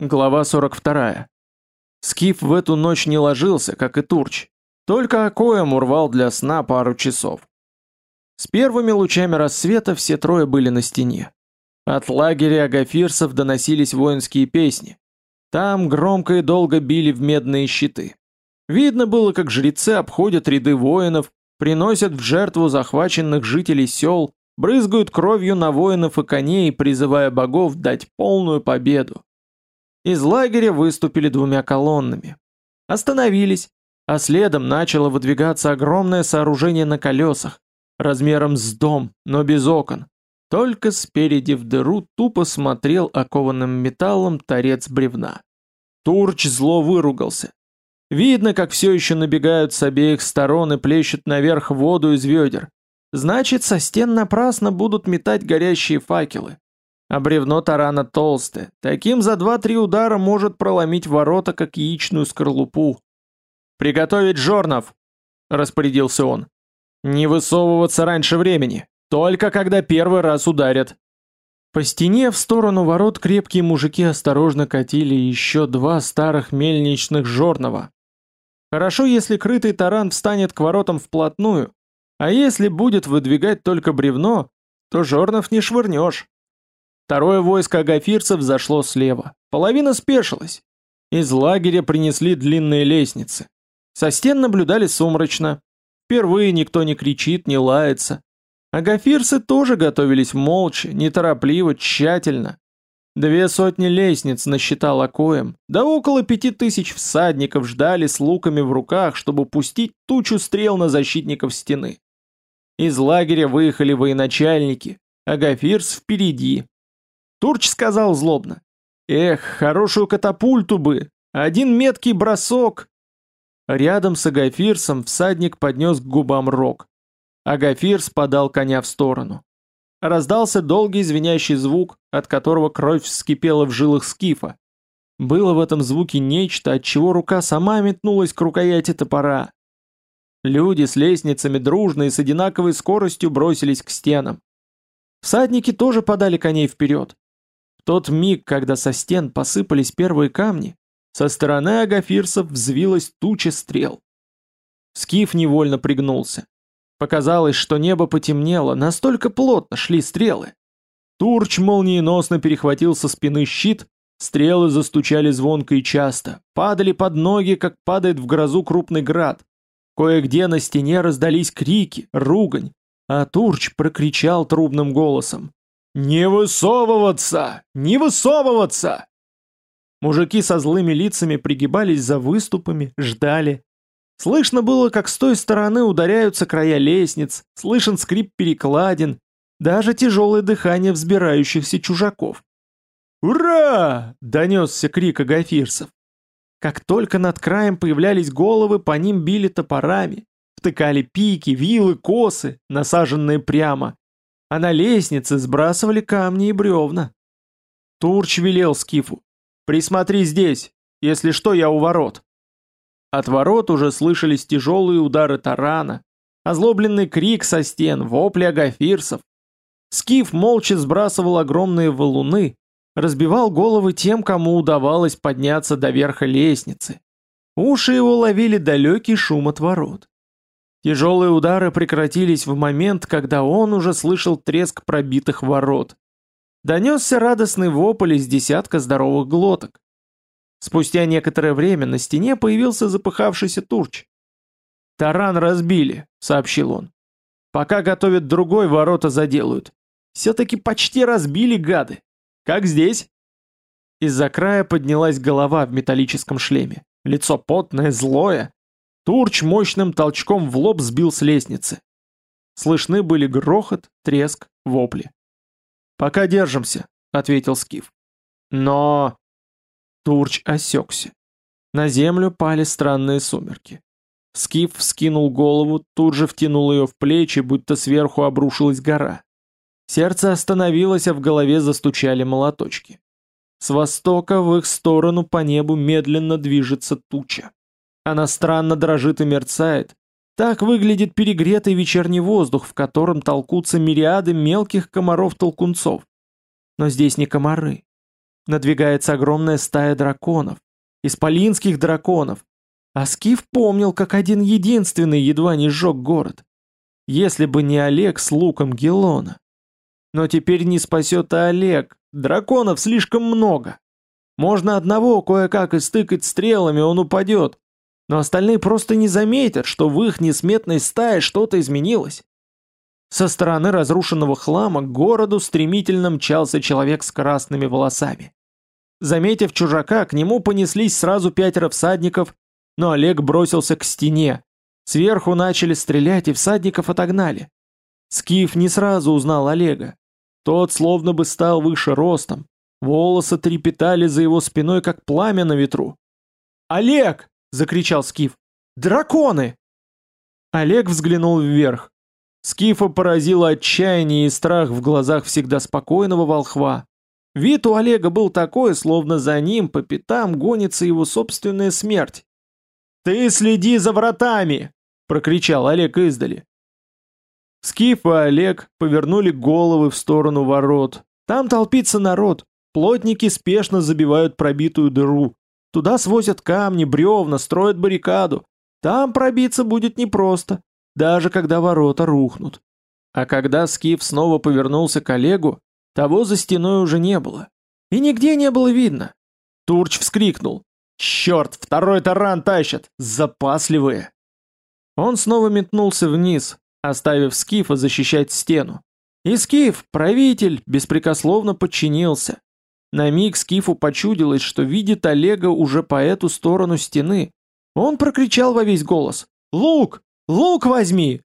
Глава 42. Скиф в эту ночь не ложился, как и Турч. Только Акоем урвал для сна пару часов. С первыми лучами рассвета все трое были на стене. От лагеря агафирцев доносились воинские песни. Там громко и долго били в медные щиты. Видно было, как жрецы обходят ряды воинов, приносят в жертву захваченных жителей сел, брызгают кровью на воинов и коней, призывая богов дать полную победу. Из лагеря выступили двумя колоннами. Остановились, а следом начало выдвигаться огромное сооружение на колесах, размером с дом, но без окон. Только спереди в дыру тупо смотрел окованным металлом торец бревна. Турч зло выругался. Видно, как все еще набегают с обеих сторон и плещут наверх воду из ведер. Значит, со стен напрасно будут метать горящие факелы. А бревно тарана толстое, таким за два-три удара может проломить ворота, как яичную скорлупу. «Приготовить жорнов!» — распорядился он. «Не высовываться раньше времени, только когда первый раз ударят». По стене в сторону ворот крепкие мужики осторожно катили еще два старых мельничных жорнова. Хорошо, если крытый таран встанет к воротам вплотную, а если будет выдвигать только бревно, то жорнов не швырнешь. Второе войско агафирцев зашло слева. Половина спешилась. Из лагеря принесли длинные лестницы. Со стен наблюдали сумрачно. Впервые никто не кричит, не лается. Агафирцы тоже готовились молча, неторопливо, тщательно. Две сотни лестниц насчитал Акоем, да около пяти тысяч всадников ждали с луками в руках, чтобы пустить тучу стрел на защитников стены. Из лагеря выехали военачальники, Агафирс впереди, Турч сказал злобно. Эх, хорошую катапульту бы! Один меткий бросок! Рядом с Агафирсом всадник поднес к губам рог. Агафирс подал коня в сторону. Раздался долгий звенящий звук, от которого кровь вскипела в жилах скифа. Было в этом звуке нечто, от чего рука сама метнулась к рукояти топора. Люди с лестницами дружно и с одинаковой скоростью бросились к стенам. Всадники тоже подали коней вперед тот миг, когда со стен посыпались первые камни, со стороны агафирцев взвилась туча стрел. Скиф невольно пригнулся. Показалось, что небо потемнело, настолько плотно шли стрелы. Турч молниеносно перехватил со спины щит, стрелы застучали звонко и часто, падали под ноги, как падает в грозу крупный град. Кое-где на стене раздались крики, ругань, а Турч прокричал трубным голосом. «Не высовываться! Не высовываться!» Мужики со злыми лицами пригибались за выступами, ждали. Слышно было, как с той стороны ударяются края лестниц, слышен скрип перекладин, даже тяжелое дыхание взбирающихся чужаков. «Ура!» — донесся крик агафирцев. Как только над краем появлялись головы, по ним били топорами, втыкали пики, вилы, косы, насаженные прямо, а на лестнице сбрасывали камни и бревна. Турч велел Скифу. «Присмотри здесь, если что, я у ворот». От ворот уже слышались тяжелые удары тарана, озлобленный крик со стен, вопли агафирцев. Скиф молча сбрасывал огромные валуны, разбивал головы тем, кому удавалось подняться до верха лестницы. Уши его ловили далекий шум от ворот. Тяжелые удары прекратились в момент, когда он уже слышал треск пробитых ворот. Донесся радостный вопль из десятка здоровых глоток. Спустя некоторое время на стене появился запыхавшийся турч. «Таран разбили», — сообщил он. «Пока готовят другой, ворота заделают. Все-таки почти разбили, гады. Как здесь?» Из-за края поднялась голова в металлическом шлеме. Лицо потное, злое. Турч мощным толчком в лоб сбил с лестницы. Слышны были грохот, треск, вопли. «Пока держимся», — ответил Скиф. «Но...» Турч осекся. На землю пали странные сумерки. Скиф вскинул голову, тут же втянул ее в плечи, будто сверху обрушилась гора. Сердце остановилось, а в голове застучали молоточки. С востока в их сторону по небу медленно движется туча. Она странно дрожит и мерцает. Так выглядит перегретый вечерний воздух, в котором толкутся мириады мелких комаров-толкунцов. Но здесь не комары. Надвигается огромная стая драконов. Исполинских драконов. А Скиф помнил, как один единственный едва не сжег город. Если бы не Олег с луком Гелона. Но теперь не спасет и Олег. Драконов слишком много. Можно одного кое-как истыкать стрелами, он упадет. Но остальные просто не заметят, что в их несметной стае что-то изменилось. Со стороны разрушенного хлама к городу стремительно мчался человек с красными волосами. Заметив чужака, к нему понеслись сразу пятеро всадников, но Олег бросился к стене. Сверху начали стрелять и всадников отогнали. Скиф не сразу узнал Олега. Тот словно бы стал выше ростом. Волосы трепетали за его спиной, как пламя на ветру. «Олег!» — закричал Скиф. «Драконы!» Олег взглянул вверх. Скифа поразило отчаяние и страх в глазах всегда спокойного волхва. Вид у Олега был такой, словно за ним по пятам гонится его собственная смерть. «Ты следи за вратами!» — прокричал Олег издали. Скиф и Олег повернули головы в сторону ворот. Там толпится народ. Плотники спешно забивают пробитую дыру. Туда свозят камни, бревна, строят баррикаду. Там пробиться будет непросто даже когда ворота рухнут. А когда Скиф снова повернулся к Олегу, того за стеной уже не было. И нигде не было видно. Турч вскрикнул. «Черт, второй таран тащат! Запасливые!» Он снова метнулся вниз, оставив Скифа защищать стену. И Скиф, правитель, беспрекословно подчинился. На миг Скифу почудилось, что видит Олега уже по эту сторону стены. Он прокричал во весь голос. «Лук! Лук возьми!»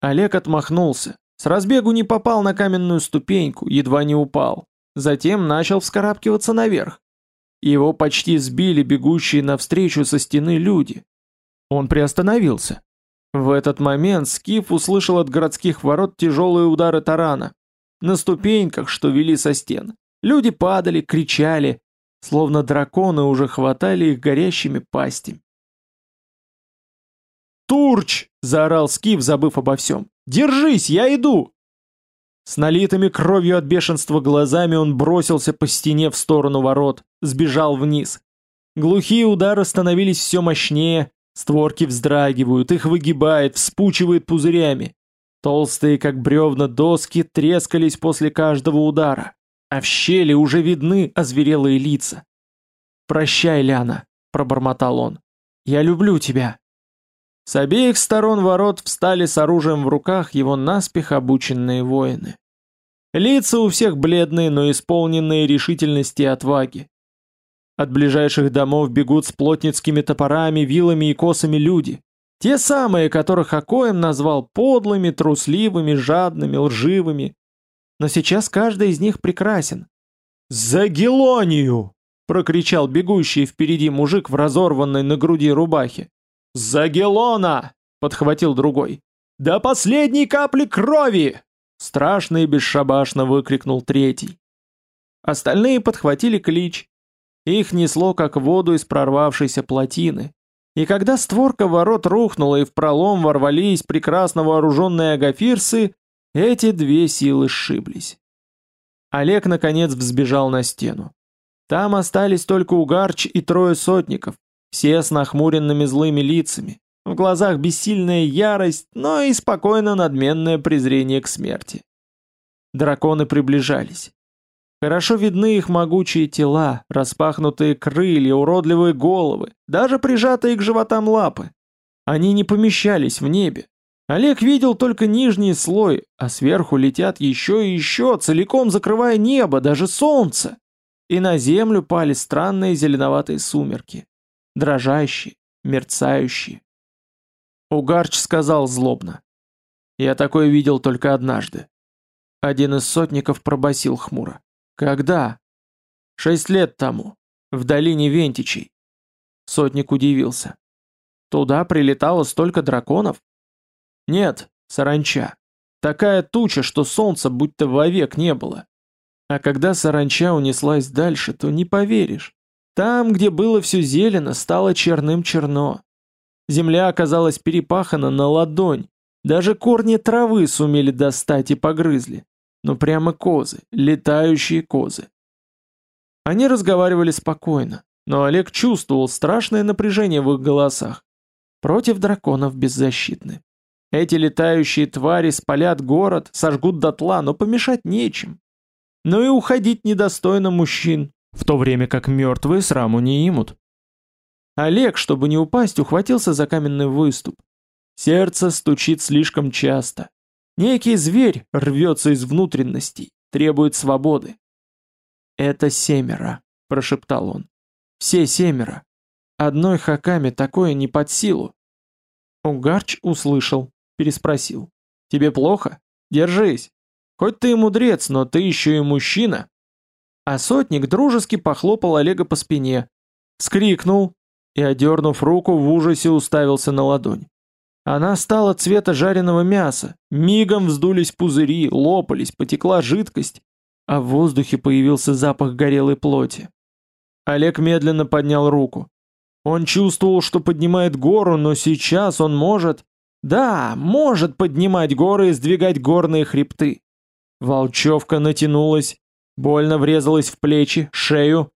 Олег отмахнулся. С разбегу не попал на каменную ступеньку, едва не упал. Затем начал вскарабкиваться наверх. Его почти сбили бегущие навстречу со стены люди. Он приостановился. В этот момент Скиф услышал от городских ворот тяжелые удары тарана. На ступеньках, что вели со стен. Люди падали, кричали, словно драконы уже хватали их горящими пастями. «Турч!» — заорал Скиф, забыв обо всем. «Держись, я иду!» С налитыми кровью от бешенства глазами он бросился по стене в сторону ворот, сбежал вниз. Глухие удары становились все мощнее, створки вздрагивают, их выгибает, вспучивает пузырями. Толстые, как бревна, доски трескались после каждого удара, а в щели уже видны озверелые лица. «Прощай, Ляна», — пробормотал он. «Я люблю тебя». С обеих сторон ворот встали с оружием в руках его наспех обученные воины. Лица у всех бледные, но исполненные решительности и отваги. От ближайших домов бегут с плотницкими топорами, вилами и косами люди. Те самые, которых Акоем назвал подлыми, трусливыми, жадными, лживыми. Но сейчас каждый из них прекрасен. «За Гелонию!» — прокричал бегущий впереди мужик в разорванной на груди рубахе. «За Гелона!» — подхватил другой. «До последней капли крови!» Страшно и бесшабашно выкрикнул третий. Остальные подхватили клич. Их несло, как воду из прорвавшейся плотины. И когда створка ворот рухнула и в пролом ворвались прекрасно вооруженные агафирсы, эти две силы сшиблись. Олег, наконец, взбежал на стену. Там остались только Угарч и трое сотников, все с нахмуренными злыми лицами, в глазах бессильная ярость, но и спокойно надменное презрение к смерти. Драконы приближались. Хорошо видны их могучие тела, распахнутые крылья, уродливые головы, даже прижатые к животам лапы. Они не помещались в небе. Олег видел только нижний слой, а сверху летят еще и еще, целиком закрывая небо, даже солнце. И на землю пали странные зеленоватые сумерки дрожащие, мерцающие. Угарч сказал злобно. «Я такое видел только однажды». Один из сотников пробасил хмуро. «Когда?» «Шесть лет тому, в долине Вентичей». Сотник удивился. «Туда прилетало столько драконов?» «Нет, саранча. Такая туча, что солнца будто вовек не было. А когда саранча унеслась дальше, то не поверишь. Там, где было все зелено, стало черным черно. Земля оказалась перепахана на ладонь. Даже корни травы сумели достать и погрызли. Но прямо козы, летающие козы. Они разговаривали спокойно, но Олег чувствовал страшное напряжение в их голосах. Против драконов беззащитны. Эти летающие твари спалят город, сожгут дотла, но помешать нечем. Но и уходить недостойно мужчин, в то время как мертвые сраму не имут. Олег, чтобы не упасть, ухватился за каменный выступ. Сердце стучит слишком часто. Некий зверь рвется из внутренностей, требует свободы. «Это семеро», — прошептал он. «Все семеро. Одной хаками такое не под силу». Угарч услышал, переспросил. «Тебе плохо? Держись. Хоть ты и мудрец, но ты еще и мужчина». А сотник дружески похлопал Олега по спине, скрикнул и, одернув руку, в ужасе уставился на ладонь. Она стала цвета жареного мяса, мигом вздулись пузыри, лопались, потекла жидкость, а в воздухе появился запах горелой плоти. Олег медленно поднял руку. Он чувствовал, что поднимает гору, но сейчас он может... Да, может поднимать горы и сдвигать горные хребты. Волчевка натянулась, больно врезалась в плечи, шею.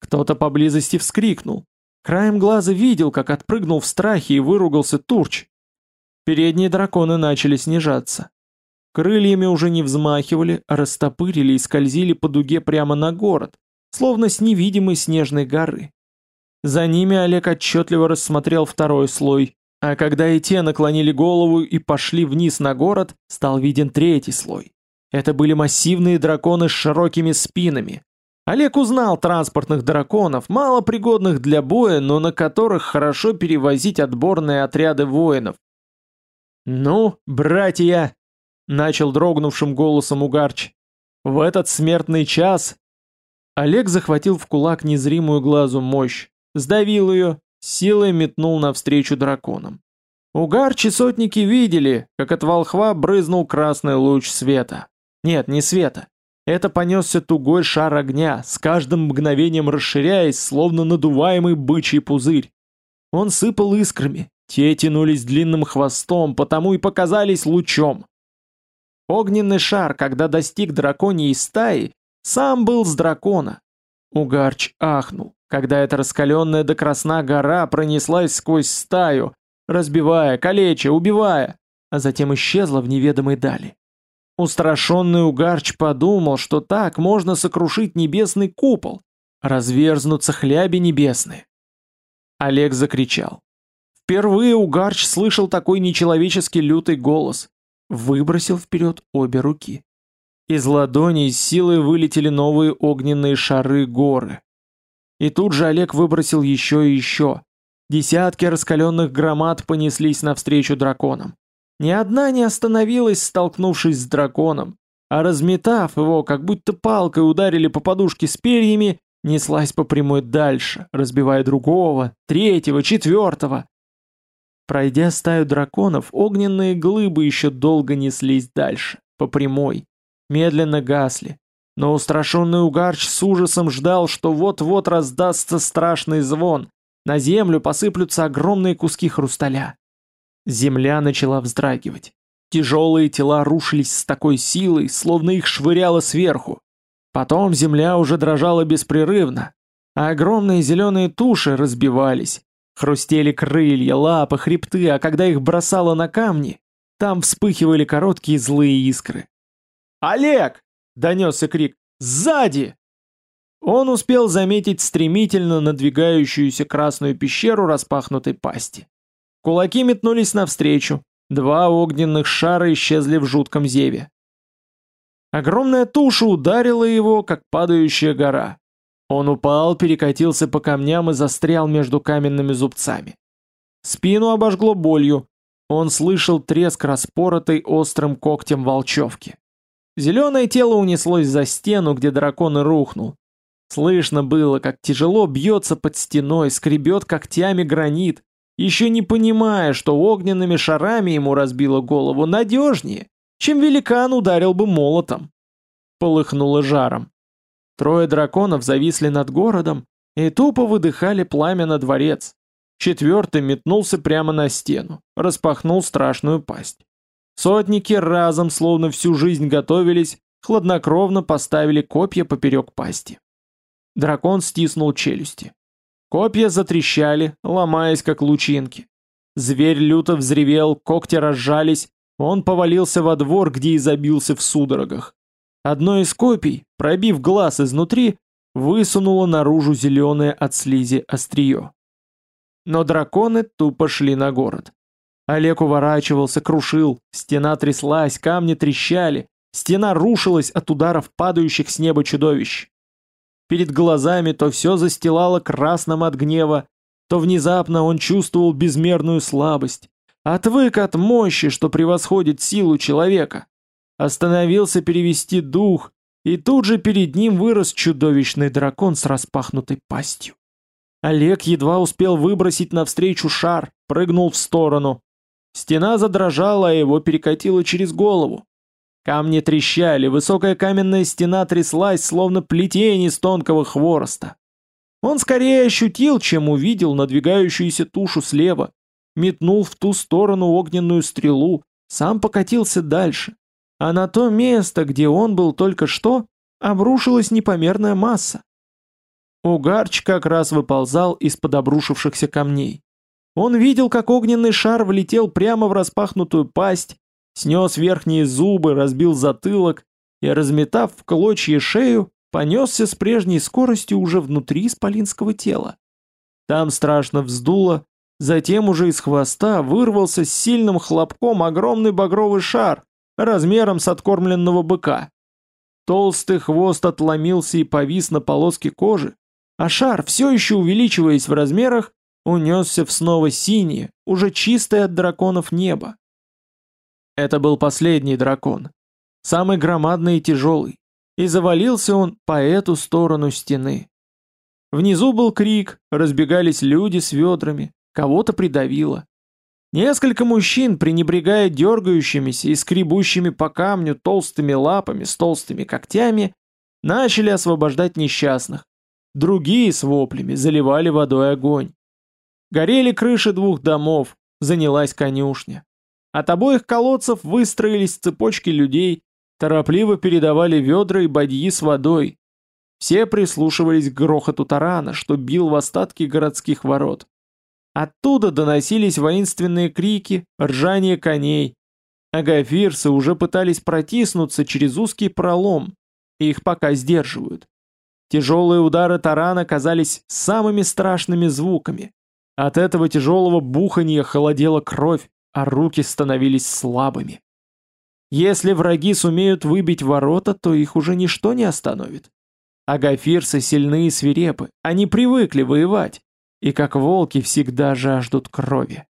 Кто-то поблизости вскрикнул. Краем глаза видел, как отпрыгнул в страхе и выругался Турч. Передние драконы начали снижаться. Крыльями уже не взмахивали, а растопырили и скользили по дуге прямо на город, словно с невидимой снежной горы. За ними Олег отчетливо рассмотрел второй слой, а когда и те наклонили голову и пошли вниз на город, стал виден третий слой. Это были массивные драконы с широкими спинами. Олег узнал транспортных драконов, мало пригодных для боя, но на которых хорошо перевозить отборные отряды воинов, «Ну, братья!» — начал дрогнувшим голосом Угарч. «В этот смертный час...» Олег захватил в кулак незримую глазу мощь, сдавил ее, силой метнул навстречу драконам. Угарч и сотники видели, как от волхва брызнул красный луч света. Нет, не света. Это понесся тугой шар огня, с каждым мгновением расширяясь, словно надуваемый бычий пузырь. Он сыпал искрами, те тянулись длинным хвостом, потому и показались лучом. Огненный шар, когда достиг драконьей стаи, сам был с дракона. Угарч ахнул, когда эта раскаленная до красна гора пронеслась сквозь стаю, разбивая, калеча, убивая, а затем исчезла в неведомой дали. Устрашенный Угарч подумал, что так можно сокрушить небесный купол, разверзнуться хляби небесные. Олег закричал. Впервые Угарч слышал такой нечеловечески лютый голос. Выбросил вперед обе руки. Из ладоней силой вылетели новые огненные шары горы. И тут же Олег выбросил еще и еще. Десятки раскаленных громад понеслись навстречу драконам. Ни одна не остановилась, столкнувшись с драконом, а разметав его, как будто палкой ударили по подушке с перьями, неслась по прямой дальше, разбивая другого, третьего, четвертого. Пройдя стаю драконов, огненные глыбы еще долго неслись дальше, по прямой. Медленно гасли. Но устрашенный Угарч с ужасом ждал, что вот-вот раздастся страшный звон. На землю посыплются огромные куски хрусталя. Земля начала вздрагивать. Тяжелые тела рушились с такой силой, словно их швыряло сверху. Потом земля уже дрожала беспрерывно, а огромные зеленые туши разбивались, Хрустели крылья, лапы, хребты, а когда их бросало на камни, там вспыхивали короткие злые искры. «Олег!» — донесся крик. «Сзади!» Он успел заметить стремительно надвигающуюся красную пещеру распахнутой пасти. Кулаки метнулись навстречу, два огненных шара исчезли в жутком зеве. Огромная туша ударила его, как падающая гора. Он упал, перекатился по камням и застрял между каменными зубцами. Спину обожгло болью. Он слышал треск распоротой острым когтем волчевки. Зеленое тело унеслось за стену, где дракон и рухнул. Слышно было, как тяжело бьется под стеной, скребет когтями гранит, еще не понимая, что огненными шарами ему разбило голову надежнее, чем великан ударил бы молотом. Полыхнуло жаром. Трое драконов зависли над городом и тупо выдыхали пламя на дворец. Четвертый метнулся прямо на стену, распахнул страшную пасть. Сотники разом, словно всю жизнь готовились, хладнокровно поставили копья поперек пасти. Дракон стиснул челюсти. Копья затрещали, ломаясь как лучинки. Зверь люто взревел, когти разжались, он повалился во двор, где и забился в судорогах. Одно из копий, пробив глаз изнутри, высунуло наружу зеленое от слизи острие. Но драконы тупо шли на город. Олег уворачивался, крушил, стена тряслась, камни трещали, стена рушилась от ударов падающих с неба чудовищ. Перед глазами то все застилало красным от гнева, то внезапно он чувствовал безмерную слабость, отвык от мощи, что превосходит силу человека. Остановился перевести дух, и тут же перед ним вырос чудовищный дракон с распахнутой пастью. Олег едва успел выбросить навстречу шар, прыгнул в сторону. Стена задрожала, а его перекатило через голову. Камни трещали, высокая каменная стена тряслась, словно плетень из тонкого хвороста. Он скорее ощутил, чем увидел надвигающуюся тушу слева, метнул в ту сторону огненную стрелу, сам покатился дальше. А на то место, где он был только что, обрушилась непомерная масса. Угарч как раз выползал из-под обрушившихся камней. Он видел, как огненный шар влетел прямо в распахнутую пасть, снес верхние зубы, разбил затылок и, разметав в клочья шею, понесся с прежней скоростью уже внутри исполинского тела. Там страшно вздуло, затем уже из хвоста вырвался с сильным хлопком огромный багровый шар, размером с откормленного быка. Толстый хвост отломился и повис на полоске кожи, а шар, все еще увеличиваясь в размерах, унесся в снова синее, уже чистое от драконов небо. Это был последний дракон, самый громадный и тяжелый, и завалился он по эту сторону стены. Внизу был крик, разбегались люди с ведрами, кого-то придавило. Несколько мужчин, пренебрегая дергающимися и скребущими по камню толстыми лапами с толстыми когтями, начали освобождать несчастных. Другие с воплями заливали водой огонь. Горели крыши двух домов, занялась конюшня. От обоих колодцев выстроились цепочки людей, торопливо передавали ведра и бадьи с водой. Все прислушивались к грохоту тарана, что бил в остатки городских ворот. Оттуда доносились воинственные крики, ржание коней. Агафирсы уже пытались протиснуться через узкий пролом, и их пока сдерживают. Тяжелые удары тарана казались самыми страшными звуками. От этого тяжелого буханья холодела кровь, а руки становились слабыми. Если враги сумеют выбить ворота, то их уже ничто не остановит. Агафирсы сильны и свирепы, они привыкли воевать, и как волки всегда жаждут крови.